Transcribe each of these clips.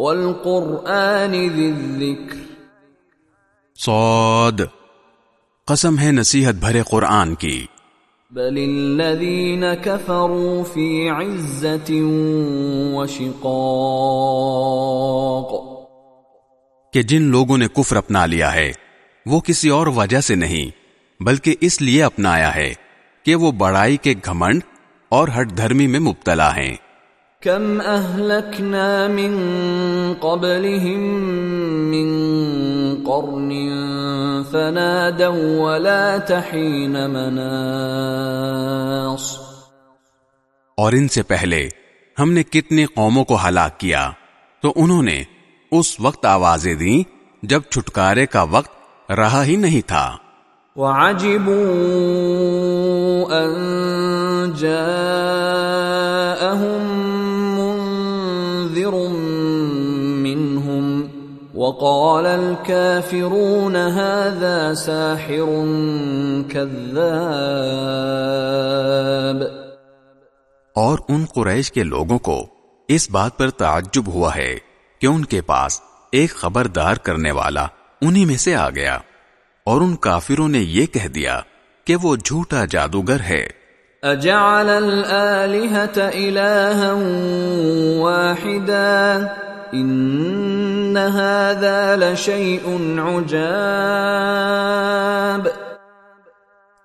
والقرآن ذی الذکر. صاد قسم ہے نصیحت بھرے قرآن کی۔ بل الذین کفروا فی عزت وشقاق کہ جن لوگوں نے کفر اپنا لیا ہے وہ کسی اور وجہ سے نہیں بلکہ اس لیے اپنایا ہے کہ وہ بڑائی کے گھمنڈ اور ہٹ دھرمی میں مبتلا ہیں۔ کم اہلکنا من قبلهم من قرن فنادوا ولا تحین مناص۔ اور ان سے پہلے ہم نے کتنی قوموں کو ہلاک کیا تو انہوں نے اس وقت آوازیں دیں جب چھٹکارے کا وقت رہا ہی نہیں تھا۔ وعجبوا ان جاءهم وقال الكافرون هذا ساحر كذاب اور ان قریش کے لوگوں کو اس بات پر تعجب ہوا ہے کہ ان کے پاس ایک خبردار کرنے والا انہی میں سے آ گیا اور ان کافروں نے یہ کہہ دیا کہ وہ جھوٹا جادوگر ہے۔ اجعل الالهة الها واحدا ان هذا لشيء عجاب۔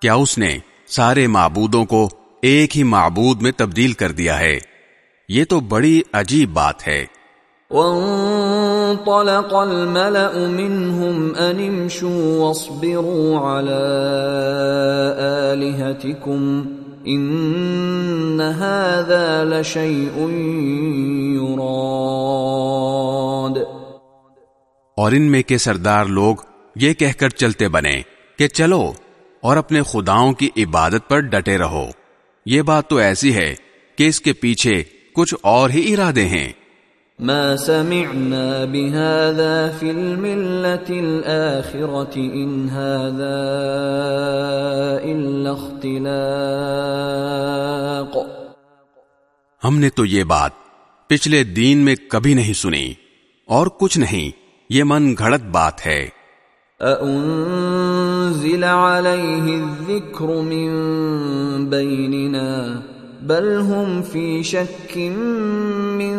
کیا اس نے سارے معبودوں کو ایک ہی معبود میں تبدیل کر دیا ہے؟ یہ تو بڑی عجیب بات ہے۔ وانطلق الملأ منهم ان امشوا واصبروا على آلهتكم ان هذا لشيء يراد۔ اور ان میں کے سردار لوگ یہ کہہ کر چلتے بنے کہ چلو اور اپنے خداؤں کی عبادت پر ڈٹے رہو۔ یہ بات تو ایسی ہے کہ اس کے پیچھے کچھ اور ہی ارادے ہیں۔ ما سمعنا بهذا في الملة الآخرة إن هذا إلا اختلاق ہم نے تو یہ بات پچھلے دین میں کبھی نہیں سنی اور کچھ نہیں یہ من گھڑت بات ہے۔ أأنزل عليه الذكر من بيننا بل هم في شك من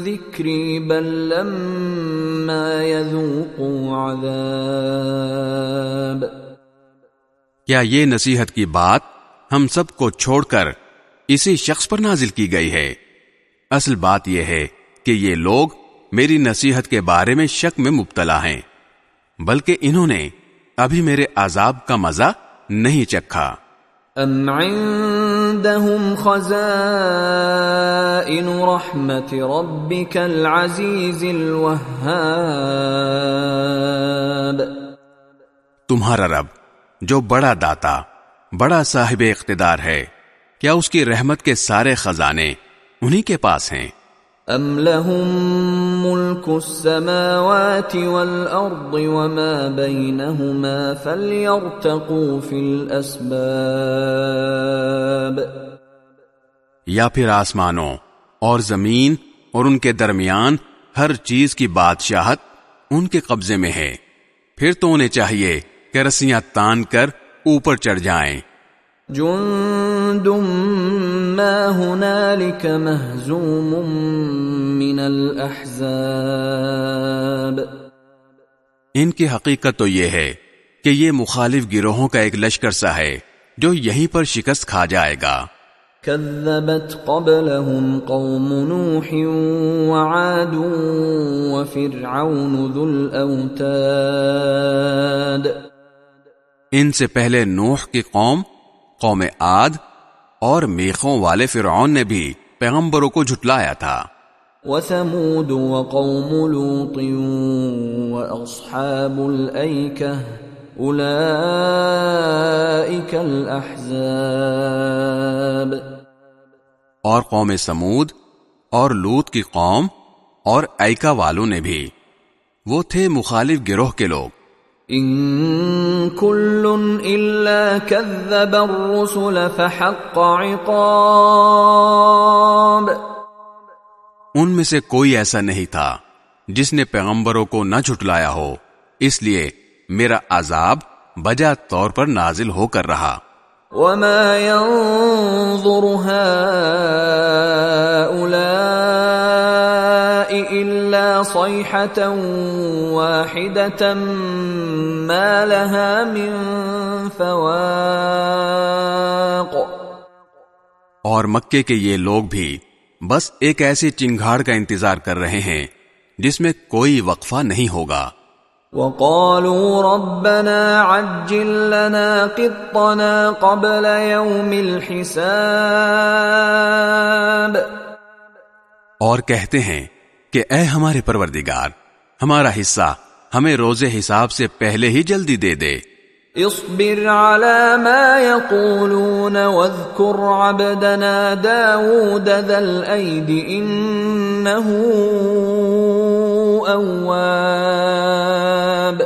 ذكري بل لما يذوقوا عذاب۔ کیا یہ نصیحت کی بات ہم سب کو چھوڑ کر اسی شخص پر نازل کی گئی ہے؟ اصل بات یہ ہے کہ یہ لوگ میری نصیحت کے بارے میں شک میں مبتلا ہیں، بلکہ انہوں نے ابھی میرے عذاب کا مزہ نہیں چکھا۔ ام عندهم خزائن رحمت ربك العزيز الوهاب تمہارا رب، جو بڑا داتا، بڑا صاحب اقتدار ہے، کیا اس کی رحمت کے سارے خزانے انہی کے پاس ہیں؟ ام لهم ملك السماوات والارض وما بينهما فليرتقوا في الاسباب یا پھر آسمانوں اور زمین اور ان کے درمیان ہر چیز کی بادشاہت ان کے قبضے میں ہے۔ پھر تو انہیں چاہیے کہ رسیاں تان کر اوپر چڑھ جائیں۔ جند ما هنالك مهزوم من الاحزاب ان کی حقیقت تو یہ ہے کہ یہ مخالف گروہوں کا ایک لشکر سا ہے جو یہیں پر شکست کھا جائے گا۔ كذبت قبلهم قوم نوح وعاد وفرعون ذو الاوتاد ان سے پہلے نوح کی قوم قوم عاد اور میخوں والے فرعون نے بھی پیغمبروں کو جھٹلایا تھا۔ وثمود وقوم لوط واصحاب الايكه اولئك الاحزاب اور قوم سمود اور لوت کی قوم اور ایکا والوں نے بھی۔ وہ تھے مخالف گروہ کے لوگ۔ ان كل الا كذب الرسل فحق عقاب. ان میں سے کوئی ایسا نہیں تھا جس نے پیغمبروں کو نہ جھٹلایا ہو اس لیے میرا عذاب بجا طور پر نازل ہو کر رہا۔ وما ينظر هؤلاء الا صيحه واحده ما لها من فواق اور مکے کے یہ لوگ بھی بس ایک ایسی چنگھاڑ کا انتظار کر رہے ہیں جس میں کوئی وقفہ نہیں ہوگا۔ وقالوا ربنا عجل لنا قطنا قبل يوم الحساب اور کہتے ہیں کہ اے ہمارے پروردگار ہمارا حصہ ہمیں روزے حساب سے پہلے ہی جلدی دے دے۔ اصبر على ما يقولون واذكر عبدنا داود ذا الأيد إنه أواب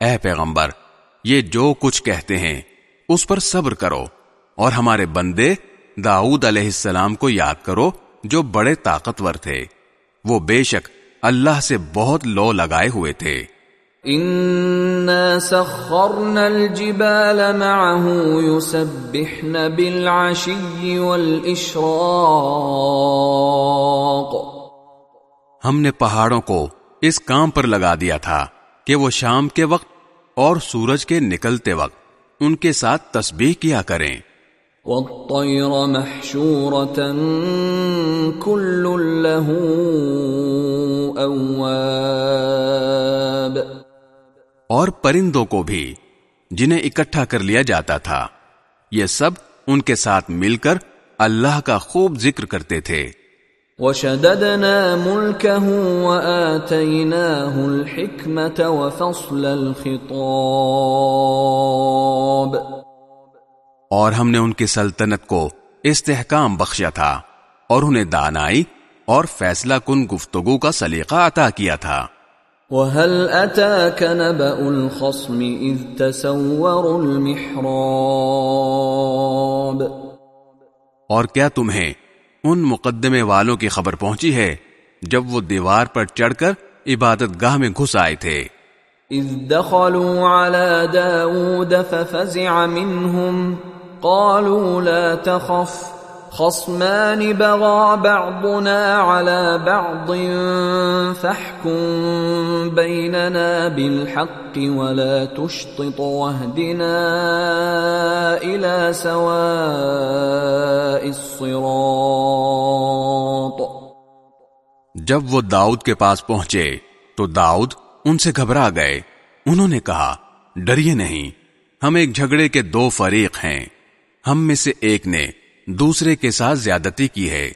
اے پیغمبر یہ جو کچھ کہتے ہیں اس پر صبر کرو اور ہمارے بندے داؤد علیہ السلام کو یاد کرو جو بڑے طاقتور تھے۔ وہ بے شک اللہ سے بہت لو لگائے ہوئے تھے۔ سخرنا الجبال معه يسبحن بالعشي والإشراق۔ ہم نے پہاڑوں کو اس کام پر لگا دیا تھا کہ وہ شام کے وقت اور سورج کے نکلتے وقت ان کے ساتھ تسبیح کیا کریں۔ والطير محشورة كل له أواب. اور پرندوں کو بھی جنہیں اکٹھا کر لیا جاتا تھا۔ یہ سب ان کے ساتھ مل کر اللہ کا خوب ذکر کرتے تھے۔ وَشَدَدْنَا مُلْكَهُ وَآتَيْنَاهُ الْحِكْمَةَ وَفَصْلَ الْخِطَابِ اور ہم نے ان کی سلطنت کو استحکام بخشا تھا اور انہیں دانائی اور فیصلہ کن گفتگو کا سلیقہ عطا کیا تھا۔ وَهَلْ أَتَاكَ نَبَأُ الْخَصْمِ إِذْ تَسَوَّرُوا الْمِحْرَابِ؟ اور کیا تمہیں ان مقدمے والوں کی خبر پہنچی ہے جب وہ دیوار پر چڑھ کر عبادت گاہ میں گھس آئے تھے؟ اذ دخلوا على داود ففزع منهم قالوا لا تخف. خصمان بغى بعضنا على بعض فاحكم بيننا بالحق ولا تشطط واهدنا إلى سواء الصراط. جب وہ داؤد کے پاس پہنچے تو داؤد ان سے گھبرا گئے. انہوں نے کہا، ڈریے نہیں، ہم ایک جھگڑے کے دو فریق ہیں۔ ہم میں سے ایک نے دوسرے کے ساتھ زیادتی کی ہے۔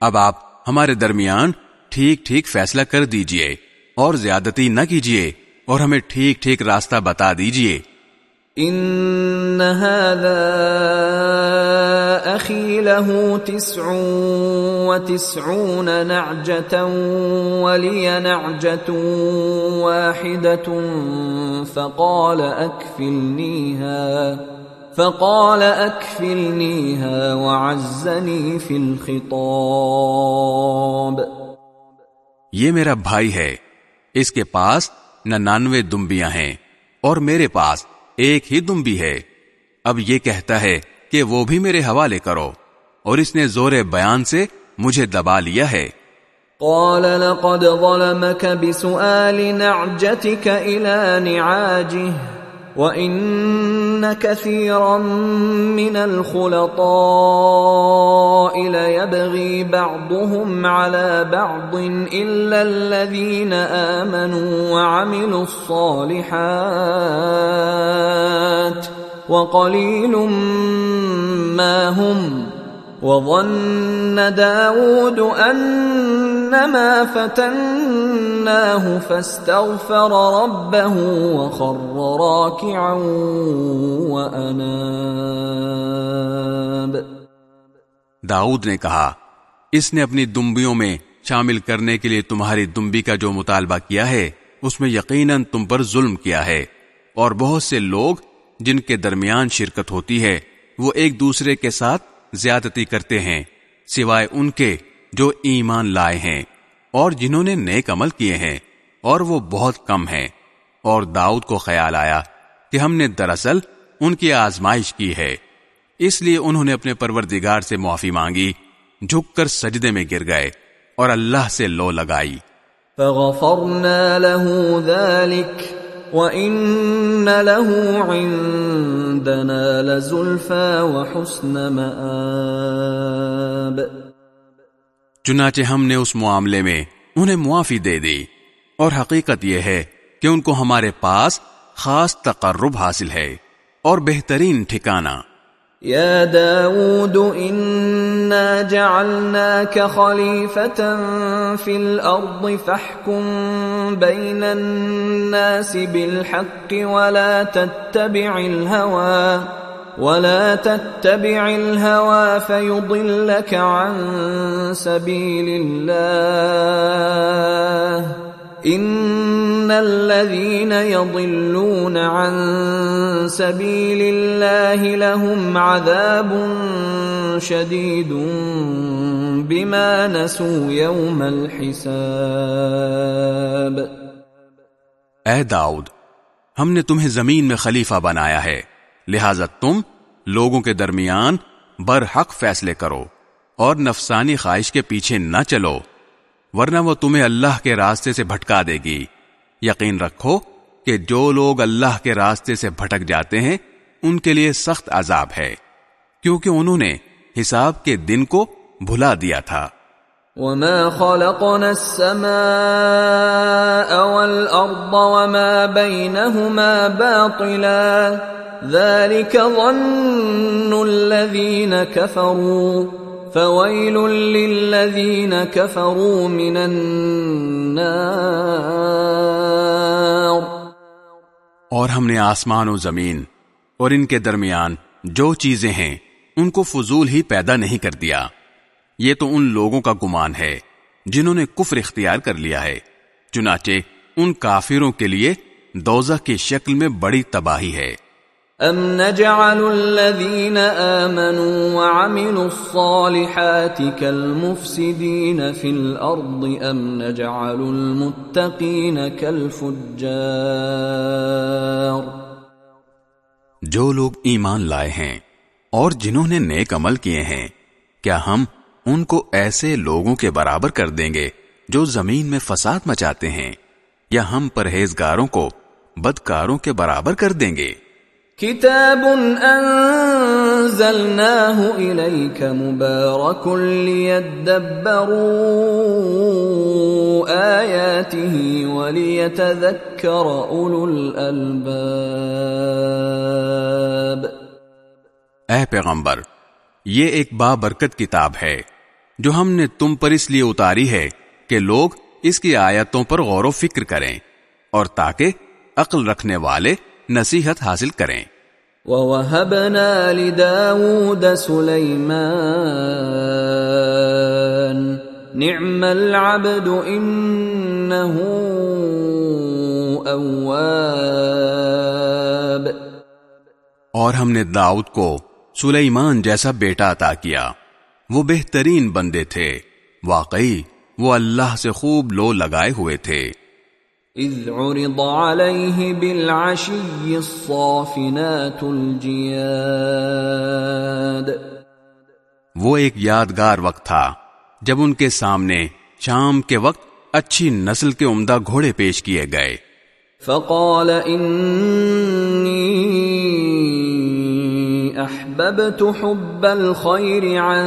اب آپ ہمارے درمیان ٹھیک ٹھیک فیصلہ کر دیجیے اور زیادتی نہ کیجیے اور ہمیں ٹھیک ٹھیک راستہ بتا دیجیے۔ ان هذا اخي له تسع وتسعون نعجة ولي نعجة واحدة فقال اكفلنيها فقال اكفلنيها وعزني في الخطاب. یہ میرا بھائی ہے اس کے پاس ننانوے دمبیاں ہیں اور میرے پاس ایک ہی دمبی ہے۔ اب یہ کہتا ہے کہ وہ بھی میرے حوالے کرو اور اس نے زور بیان سے مجھے دبا لیا ہے۔ قال لقد ظلمك بسؤال نعجتك الى نعاجه۔ وَإِنَّ كَثِيرًا مِّنَ الْخُلَطَاءِ لَيَبْغِي بَعْضُهُمْ عَلَى بَعْضٍ إِلَّا الَّذِينَ آمَنُوا وَعَمِلُوا الصَّالِحَاتِ وَقَلِيلٌ مَّا هُمْ وظن داود أنما فتناه فاستغفر ربه وخر راكعا وأناب. داؤد نے کہا، اس نے اپنی دمبیوں میں شامل کرنے کے لیے تمہاری دمبی کا جو مطالبہ کیا ہے، اس میں یقیناً تم پر ظلم کیا ہے۔ اور بہت سے لوگ جن کے درمیان شرکت ہوتی ہے، وہ ایک دوسرے کے ساتھ زیادتی کرتے ہیں، سوائے ان کے جو ایمان لائے ہیں اور جنہوں نے نیک عمل کیے ہیں، اور وہ بہت کم ہیں۔ اور داؤد کو خیال آیا کہ ہم نے دراصل ان کی آزمائش کی ہے۔ اس لیے انہوں نے اپنے پروردگار سے معافی مانگی، جھک کر سجدے میں گر گئے اور اللہ سے لو لگائی۔ فغفرنا له ذلك وَإِنَّ لَهُ عِندَنَا لَزُلْفَى وَحُسْنَ مَآبِ۔ چنانچہ ہم نے اس معاملے میں انہیں معافی دے دی، اور حقیقت یہ ہے کہ ان کو ہمارے پاس خاص تقرب حاصل ہے اور بہترین ٹھکانہ۔ يا داود، إنا جعلناك خليفة في الأرض، فاحكم بين الناس بالحق ولا تتبع الهوى، ولا تتبع الهوى فيضلك عن سبيل الله. ان الذين يضلون عن سبيل الله لهم عذاب شديد بما نسوا يوم الحساب اے داؤد، ہم نے تمہیں زمین میں خلیفہ بنایا ہے، لہذا تم لوگوں کے درمیان برحق فیصلے کرو اور نفسانی خواہش کے پیچھے نہ چلو۔ ورنہ وہ تمہیں اللہ کے راستے سے بھٹکا دے گی۔ یقین رکھو کہ جو لوگ اللہ کے راستے سے بھٹک جاتے ہیں، ان کے لیے سخت عذاب ہے، کیونکہ انہوں نے حساب کے دن کو بھلا دیا تھا۔ وما خلقنا السماء والأرض وما بينهما باطلا۔ ذلك ظن الذين كفروا۔ فويل للذين كفروا من النار اور ہم نے آسمان و زمین اور ان کے درمیان جو چیزیں ہیں، ان کو فضول ہی پیدا نہیں کر دیا۔ یہ تو ان لوگوں کا گمان ہے جنہوں نے کفر اختیار کر لیا ہے۔ چنانچہ ان کافروں کے لیے دوزہ کی شکل میں بڑی تباہی ہے۔ ام نجعل الذين آمنوا وعملوا الصالحات كالمفسدين في الأرض ام نجعل المتقين كالفجار جو لوگ ایمان لائے ہیں اور جنہوں نے نیک عمل کیے ہیں، کیا ہم ان کو ایسے لوگوں کے برابر کر دیں گے جو زمین میں فساد مچاتے ہیں، یا ہم پرہیزگاروں کو بدکاروں کے برابر کر دیں گے؟ كتاب انزلناه اليك مبارك ليدبروا اياته وليتذكر اولو الالباب اے پیغمبر، یہ ایک بابرکت کتاب ہے جو ہم نے تم پر اس لیے اتاری ہے کہ لوگ اس کی آیتوں پر غور و فکر کریں اور تاکہ عقل رکھنے والے نصیحت حاصل کریں۔ وَوَهَبْنَا لِدَاوُودَ سُلَيْمَانَ نِعْمَ الْعَبْدُ إِنَّهُ أَوَّابِ۔ اور ہم نے داؤد کو سلیمان جیسا بیٹا عطا کیا۔ وہ بہترین بندے تھے۔ واقعی وہ اللہ سے خوب لو لگائے ہوئے تھے۔ اذ عرض عليه بالعشي الصافنات الجياد. وہ ایک یادگار وقت تھا جب ان کے سامنے شام کے وقت اچھی نسل کے عمدہ گھوڑے پیش کیے گئے۔ فقال انی احببت حب الخير عن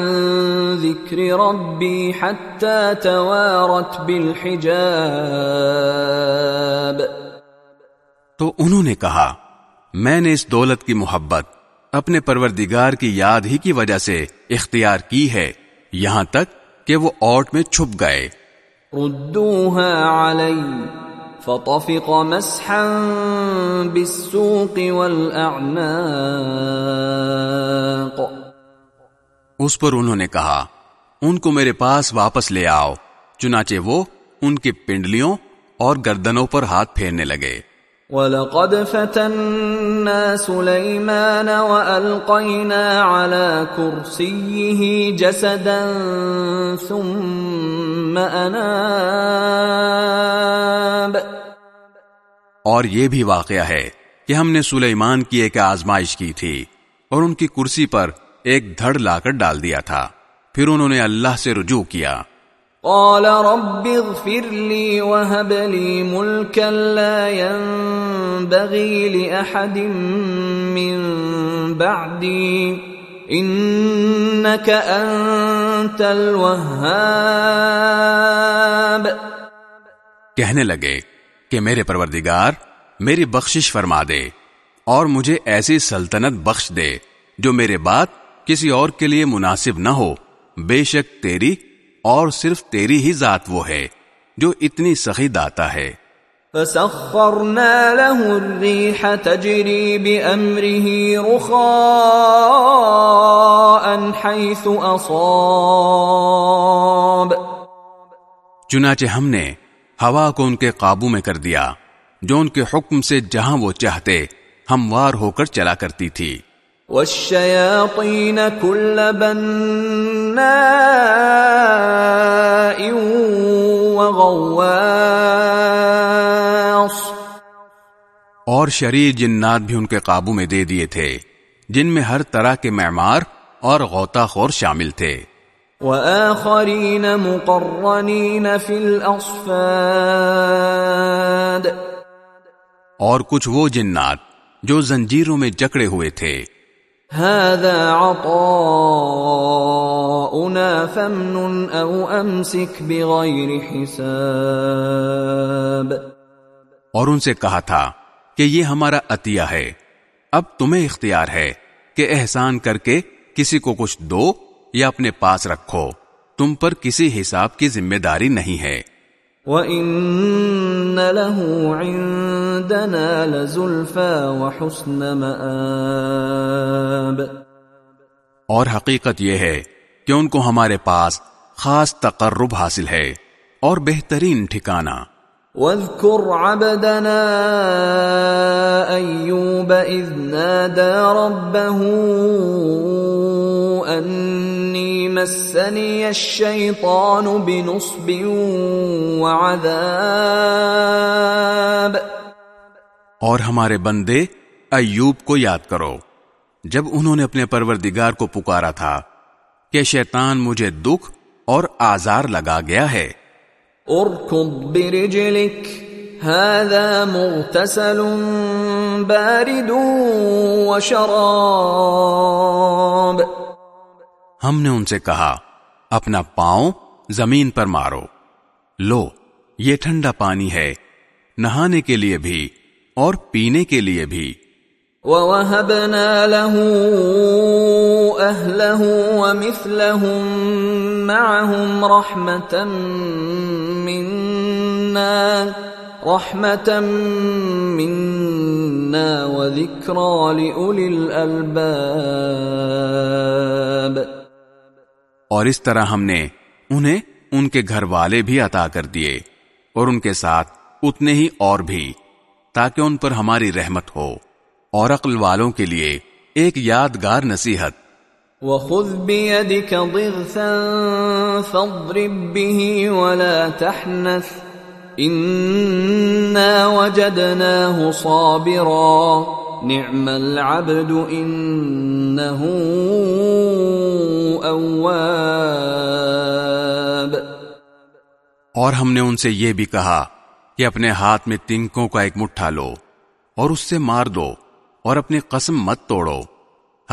ذكر ربي حتى توارت بالحجاب. تو انہوں نے کہا میں نے اس دولت کی محبت اپنے پروردگار کی یاد ہی کی وجہ سے اختیار کی ہے یہاں تک کہ وہ اوٹ میں چھپ گئے۔ ردوها علی فطفق مسحا بالسوق والاعناق اس پر انہوں نے کہا، ان کو میرے پاس واپس لے آؤ، چنانچہ وہ ان کی پنڈلیوں اور گردنوں پر ہاتھ پھیرنے لگے۔ وَلَقَدْ فَتَنَّا سُلَيْمَانَ وَأَلْقَيْنَا عَلَى كُرْسِيِّهِ جَسَدًا ثُمَّ أَنَابَ اور یہ بھی واقعہ ہے کہ ہم نے سلیمان کی ایک آزمائش کی تھی اور ان کی کرسی پر ایک دھڑ لا کر ڈال دیا تھا۔ پھر انہوں نے اللہ سے رجوع کیا۔ قال رب اغفر لي وهب لي ملكا لا ينبغي لأحد من بعدي. إنك أنت الوهاب. کہنے لگے کہ میرے پروردگار، میری بخشش فرما دے اور مجھے ایسی سلطنت بخش دے جو میرے بعد کسی اور کے لیے مناسب نہ ہو۔ بے شک تیری اور صرف تیری ہی ذات وہ ہے جو اتنی سخی داتا ہے۔ فسخرنا له الريح تجري بأمره رخاء حيث أصاب۔ چنانچہ ہم نے ہوا کو ان کے قابو میں کر دیا جو ان کے حکم سے جہاں وہ چاہتے ہموار ہو کر چلا کرتی تھی۔ والشياطين كل بناء وغواص. اور شریر جنات بھی ان کے قابو میں دے دیے تھے جن میں ہر طرح کے معمار اور غوطہ خور شامل تھے۔ وآخرين مقرنين في الأصفاد اور کچھ وہ جنات جو زنجیروں میں جکڑے ہوئے تھے۔ هذا عطاؤنا فمن او امسك بغير حساب. اور ان سے کہا تھا کہ یہ ہمارا عطیہ ہے۔ اب تمہیں اختیار ہے کہ احسان کر کے کسی کو کچھ دو یا اپنے پاس رکھو۔ تم پر کسی حساب کی ذمہ داری نہیں ہے۔ وَإِنَّ لَهُ عِندَنَا لَزُلْفَى وَحُسْنَ مَآب۔ اور حقیقت یہ ہے کہ ان کو ہمارے پاس خاص تقرب حاصل ہے اور بہترین ٹھکانہ۔ واذكر عبدنا أيوب إذ نادى ربه أني مسني الشيطان بنصب وعذاب۔ اور ہمارے بندے ایوب کو یاد کرو۔ جب انہوں نے اپنے پروردگار کو پکارا تھا کہ شیطان مجھے دکھ اور آزار لگا گیا ہے۔ اركض برجلك هذا مغتسل بارد وشراب۔ ہم نے ان سے کہا اپنا پاؤں زمین پر مارو۔ لو یہ ٹھنڈا پانی ہے نہانے کے لیے بھی اور پینے کے لیے بھی۔ وَوَهَبْنَا لَهُ أَهْلَهُ وَمِثْلَهُمْ مَعَهُمْ رَحْمَةً مِنَّا رَحْمَةً مِنَّا وَذِكْرَى لِأُولِي الْأَلْبَابِ. اور اس طرح ہم نے انہیں ان کے گھر والے بھی عطا کر دیے اور ان کے ساتھ اتنے ہی اور بھی، تاکہ ان پر ہماری رحمت ہو۔ اور عقل والوں کے لیے ایک یادگار نصیحت۔ وَخُذْ بِيَدِكَ ضِغْثًا فَاضْرِبْ بِهِ وَلَا تَحْنَثْ۔ إِنَّا وَجَدْنَاهُ صَابِرًا۔ نِعْمَ الْعَبْدُ إِنَّهُ أَوَّابٌ۔ اور ہم نے ان سے یہ بھی کہا کہ اپنے ہاتھ میں تنکوں کا ایک مٹھا لو اور اس سے مار دو۔ اور اپنی قسم مت توڑو۔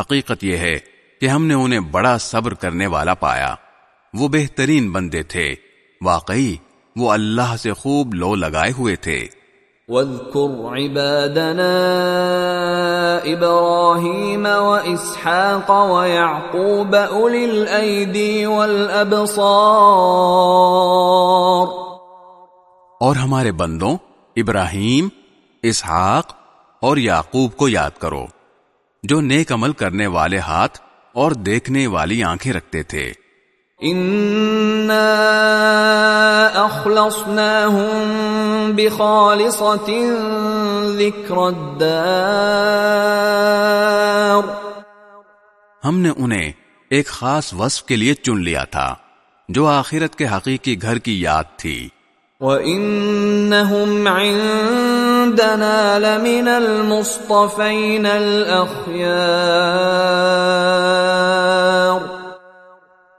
حقیقت یہ ہے کہ ہم نے انہیں بڑا صبر کرنے والا پایا۔ وہ بہترین بندے تھے۔ واقعی وہ اللہ سے خوب لو لگائے ہوئے تھے۔ واذكر عبادنا ابراهيم واسحاق ويعقوب اولي الايدي والابصار۔ اور ہمارے بندوں ابراہیم اسحاق اور یعقوب کو یاد کرو جو نیک عمل کرنے والے ہاتھ اور دیکھنے والی آنکھیں رکھتے تھے۔ اخلصناهم بخالصة ذكر الدار۔ ہم نے انہیں ایک خاص وصف کے لیے چن لیا تھا جو آخرت کے حقیقی گھر کی یاد تھی۔ وَإِنَّهُمْ عِندَنَا لَمِنَ الْمُصْطَفَيْنَ الْأَخْيَارِ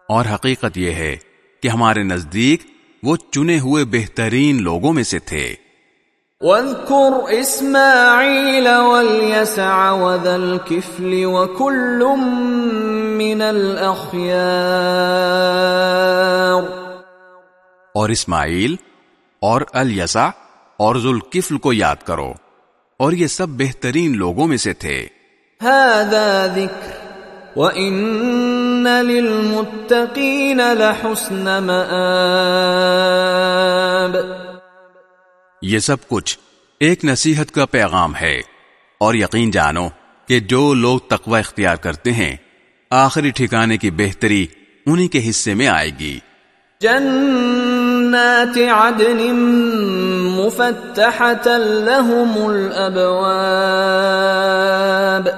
اور حقیقت یہ ہے کہ ہمارے نزدیک وہ چنے ہوئے بہترین لوگوں میں سے تھے۔ وَاذْكُرْ إِسْمَاعِيلَ وَالْيَسَعَ وَذَا الْكِفْلِ وَكُلٌّ مِّنَ الْأَخْيَارِ اور اسماعیل اور الیسا اور ذوالکفل کو یاد کرو۔ اور یہ سب بہترین لوگوں میں سے تھے۔ ذکر۔ وَإِنَّ لِلْمُتَّقِينَ لَحُسْنَ مَآب۔ یہ سب کچھ ایک نصیحت کا پیغام ہے۔ اور یقین جانو کہ جو لوگ تقوی اختیار کرتے ہیں آخری ٹھکانے کی بہتری انہی کے حصے میں آئے گی۔ جنات عدن مفتحة لهم الابواب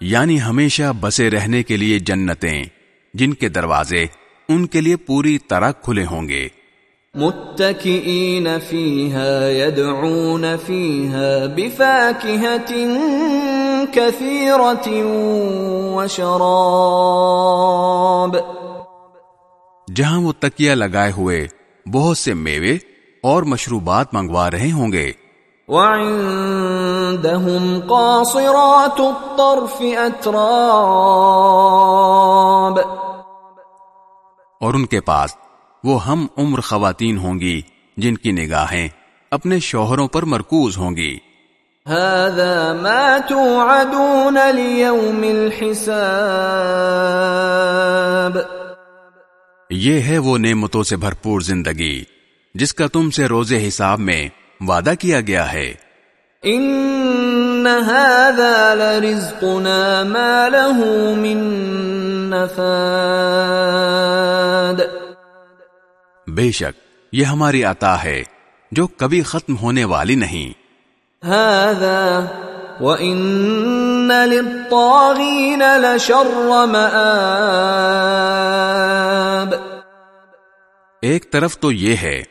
یعنی ہمیشہ بسے رہنے کے لیے جنتیں جن کے دروازے ان کے لیے پوری طرح کھلے ہوں گے۔ متكئين فيها يدعون فيها بفاكهة كثيرة وشراب جہاں وہ تکیہ لگائے ہوئے بہت سے میوے اور مشروبات منگوا رہے ہوں گے۔ وعندهم قاصرات الطرف اتراب اور ان کے پاس وہ ہم عمر خواتین ہوں گی جن کی نگاہیں اپنے شوہروں پر مرکوز ہوں گی۔ هذا ما توعدون ليوم الحساب یہ ہے وہ نعمتوں سے بھرپور زندگی جس کا تم سے روز حساب میں وعدہ کیا گیا ہے۔ ان هذا لرزقنا ما له من نفاد۔ بے شک یہ ہماری عطا ہے جو کبھی ختم ہونے والی نہیں۔ هذا وان للطاغين لشر مآب۔ ایک طرف تو یہ ہے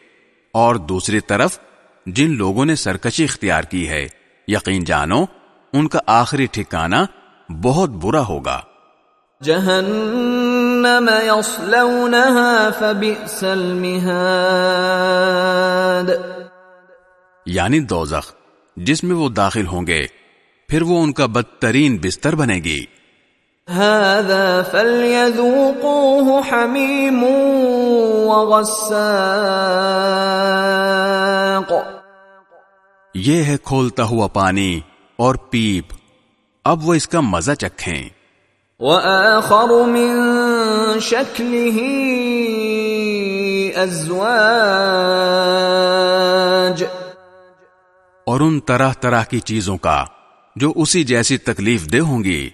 اور دوسری طرف جن لوگوں نے سرکشی اختیار کی ہے یقین جانو ان کا آخری ٹھکانہ بہت برا ہوگا۔ جهنم يصلونها فبئس المهاد یعنی دوزخ جس میں وہ داخل ہوں گے۔ پھر وہ ان کا بدترین بستر بنے گی۔ هذا فليذوقوه حميم وغساق. یہ ہے کھولتا ہوا پانی اور پیپ۔ اب وہ اس کا مزہ چکھیں۔ وآخر من شكله أزواج اور ان طرح طرح کی چیزوں کا۔ جو اسی جیسی تکلیف دہ ہوں گی۔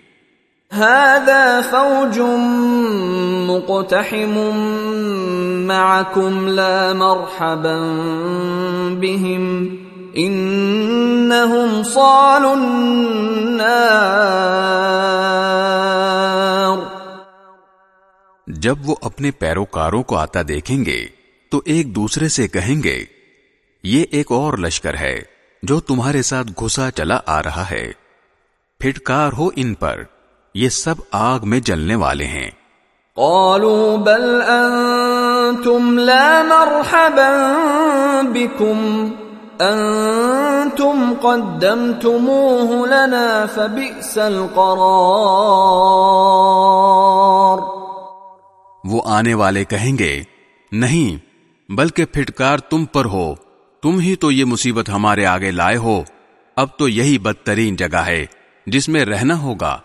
هذا فوج مقتحم معكم لا مرحبا بهم انهم صالوا النار۔ جب وہ اپنے پیروکاروں کو آتا دیکھیں گے تو ایک دوسرے سے کہیں گے یہ ایک اور لشکر ہے۔ جو تمہارے ساتھ گھسا چلا آ رہا ہے۔ پھٹکار ہو ان پر۔ یہ سب آگ میں جلنے والے ہیں۔ قالوا بل انتم لا مرحبا بكم۔ انتم قدمتموه لنا فبئس القرار۔ وہ آنے والے کہیں گے نہیں بلکہ پھٹکار تم پر ہو۔ تم ہی تو یہ مصیبت ہمارے آگے لائے ہو اب تو یہی بدترین جگہ ہے جس میں رہنا ہوگا۔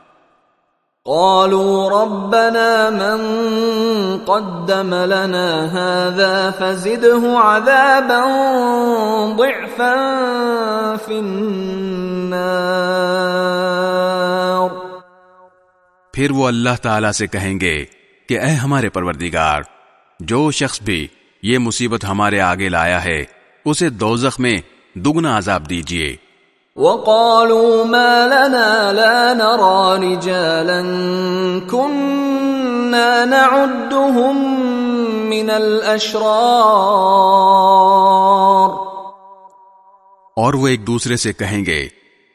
قالوا ربنا من قدم لنا هذا فزده عذابا ضعفا في النار۔ پھر وہ اللہ تعالی سے کہیں گے کہ اے ہمارے پروردگار جو شخص بھی یہ مصیبت ہمارے آگے لایا ہے اسے دوزخ میں دگنا عذاب دیجیے وقالوا ما لنا لا نرى رجالا كنا نعدهم من الاشرار اور وہ ایک دوسرے سے کہیں گے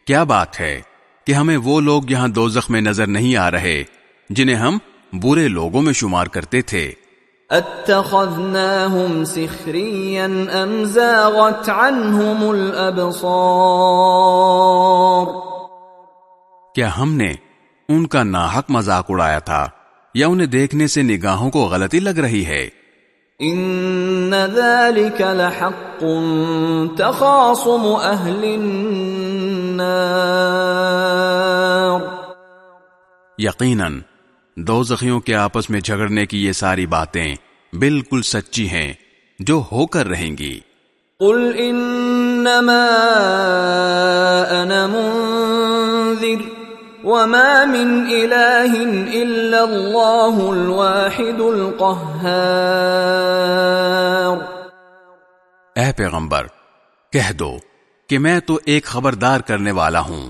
کیا بات ہے کہ ہمیں وہ لوگ یہاں دوزخ میں نظر نہیں آ رہے جنہیں ہم برے لوگوں میں شمار کرتے تھے؟ اتخذناهم سخريا ام زاغت عنهم الابصار کیا ہم نے ان کا ناحق مذاق اڑایا تھا یا انہیں دیکھنے سے نگاہوں کو غلطی لگ رہی ہے؟ ان ذلك لحق تخاصم اهل النار یقیناً دو زخیوں کے آپس میں جھگڑنے کی یہ ساری باتیں بالکل سچی ہیں جو ہو کر رہیں گی۔ قل انما انا منذر وما من الہ الا اللہ الواحد القہار اے پیغمبر کہہ دو کہ میں تو ایک خبردار کرنے والا ہوں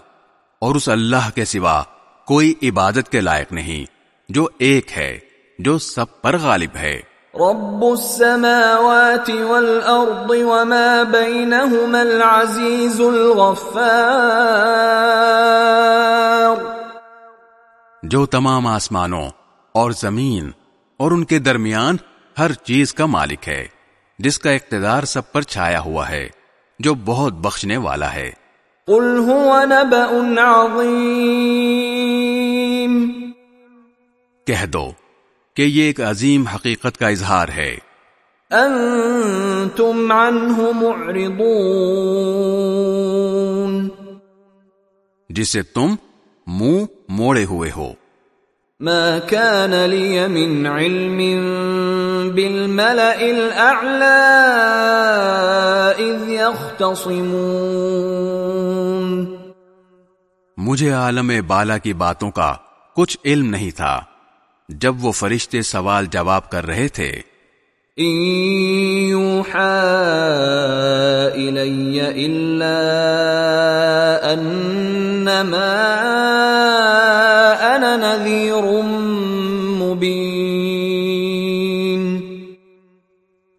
اور اس اللہ کے سوا کوئی عبادت کے لائق نہیں۔ جو ایک ہے جو سب پر غالب ہے۔ رب السماوات والارض وما بينهما العزيز الغفار۔ جو تمام آسمانوں اور زمین اور ان کے درمیان ہر چیز کا مالک ہے جس کا اقتدار سب پر چھایا ہوا ہے جو بہت بخشنے والا ہے۔ قل هو نبأ عظیم۔ کہہ دو کہ یہ ایک عظیم حقیقت کا اظہار ہے۔ انتم عنه معرضون۔ جسے تم منہ موڑے ہوئے ہو۔ ما كان لي من علم بالملأ الأعلى إذ يختصمون۔ مجھے عالم بالا کی باتوں کا کچھ علم نہیں تھا۔ جب وہ فرشتے سوال جواب کر رہے تھے۔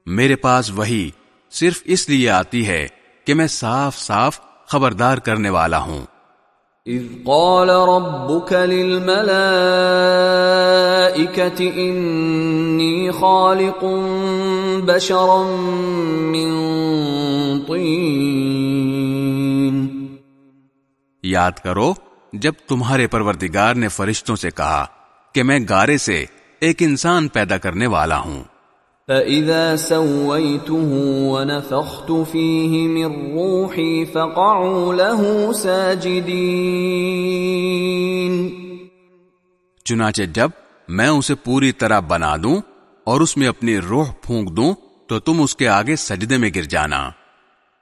میرے پاس وہی صرف اس لیے آتی ہے کہ میں صاف صاف خبردار کرنے والا ہوں۔ اذ قال ربك للملائكة انی خالق بشرا من طین یاد کرو، جب تمہارے پروردگار نے فرشتوں سے کہا کہ میں گارے سے ایک انسان پیدا کرنے والا ہوں فَإِذَا سَوَّيْتُهُ وَنَفَخْتُ فِيهِ مِنْ رُوحِي فَقَعُوا لَهُ سَاجِدِينَ چنانچہ جب میں اسے پوری طرح بنا دوں اور اس میں اپنی روح پھونک دوں تو تم اس کے آگے سجدے میں گر جانا۔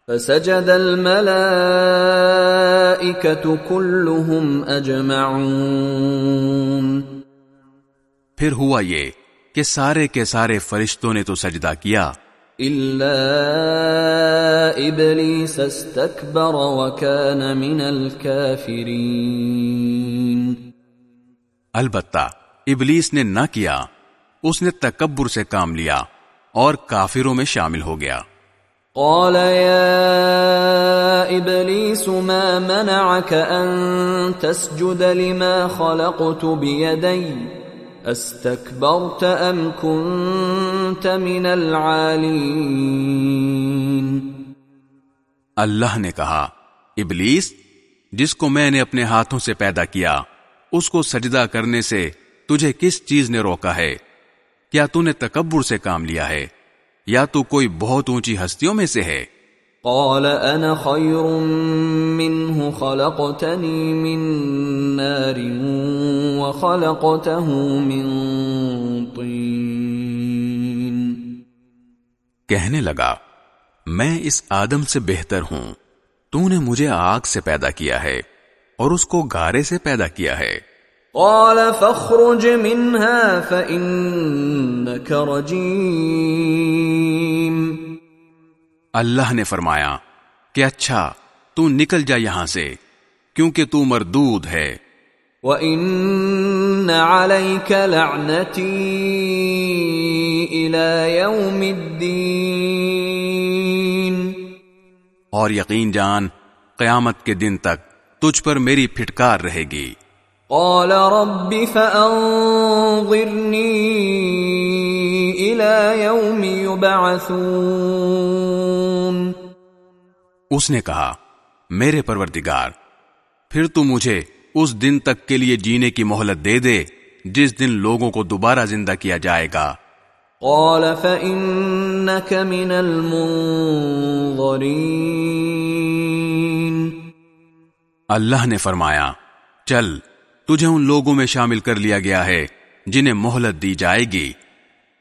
فسجد الملائكة كلهم أجمعون پھر ہوا یہ کہ سارے کے سارے فرشتوں نے تو سجدہ کیا۔ ابلیس استکبر وکان من الكافرین البتہ ابلیس نے نہ کیا اس نے تکبر سے کام لیا اور کافروں میں شامل ہو گیا۔ قال يا ابلیس ما منعك ان تسجد لما خلقت بيدي؟ استكبرت ام كنت من العالين اللہ نے کہا، ابلیس، جس کو میں نے اپنے ہاتھوں سے پیدا کیا، اس کو سجدہ کرنے سے تجھے کس چیز نے روکا ہے؟ کیا تو نے تکبر سے کام لیا ہے؟ یا تو کوئی بہت اونچی ہستیوں میں سے ہے؟ قال انا خير منه خلقتني من نار وخلقته من طين. کہنے لگا میں اس آدم سے بہتر ہوں تو نے مجھے آگ سے پیدا کیا ہے اور اس کو گارے سے پیدا کیا ہے۔ قال فاخرج منها فإنك رجيم۔ اللہ نے فرمایا کہ اچھا تو نکل جا یہاں سے کیونکہ تو مردود ہے۔ وَإِنَّ عَلَيْكَ لَعْنَتِي إِلَى يَوْمِ الدِّينِ۔ اور یقین جان قیامت کے دن تک تجھ پر میری پھٹکار رہے گی۔ قال رب فأنظرني إلى يوم يبعثون اس نے کہا میرے پروردگار پھر تو مجھے اس دن تک کے لیے جینے کی مہلت دے دے جس دن لوگوں کو دوبارہ زندہ کیا جائے گا۔ قال فإنك من المنظرين اللہ نے فرمایا چل تجھے ان لوگوں میں شامل کر لیا گیا ہے جنہیں مہلت دی جائے گی۔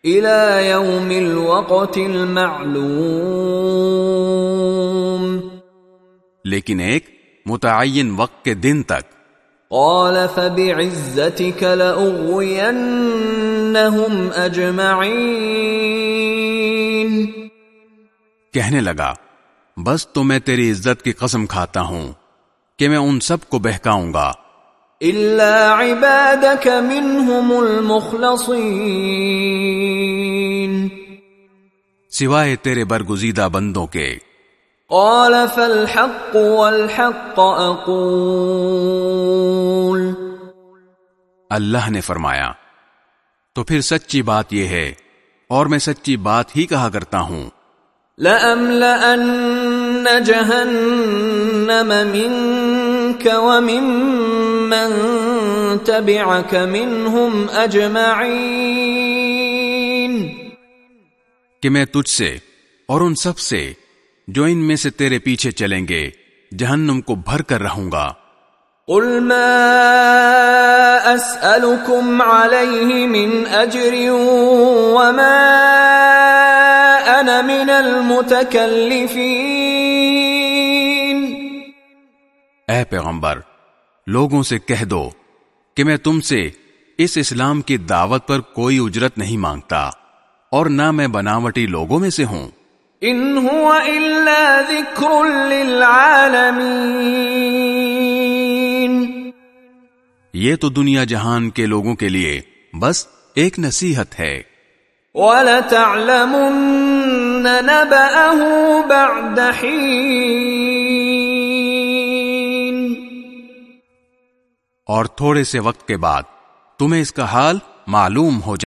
الى يوم الوقت المعلوم۔ لیکن ایک متعین وقت کے دن تک۔ قال فبعزتك لأغوينهم اجمعين کہنے لگا بس تو میں تیری عزت کی قسم کھاتا ہوں کہ میں ان سب کو بہکاؤں گا۔ الا عبادك منهم المخلصين سوائے تیرے برگزیدہ بندوں کے۔ قال فالحق والحق اقول اللہ نے فرمایا تو پھر سچی بات یہ ہے اور میں سچی بات ہی کہا کرتا ہوں۔ لَأَمْلَأَنَّ جَهَنَّمَ مِنْكَ وَمِمَّنْ تَبِعَكَ مِنْهُمْ أَجْمَعِينَ. کہ میں تجھ سے اور ان سب سے جو ان میں سے تیرے پیچھے چلیں گے جہنم کو بھر کر رہوں گا۔ قل ما اسألكم عليه من اجر وما انا من المتكلفين. اے پیغمبر لوگوں سے کہہ دو کہ میں تم سے اس اسلام کی دعوت پر کوئی اجرت نہیں مانگتا اور نہ میں بناوٹی لوگوں میں سے ہوں۔ ان هو الا ذکر للعالمین۔ یہ تو دنیا جہان کے لوگوں کے لیے بس ایک نصیحت ہے۔ وَلَتَعْلَمُنَّ نَبَأَهُ بَعْدَ حِينٍ۔ اور تھوڑے سے وقت کے بعد تمہیں اس کا حال معلوم ہو جائے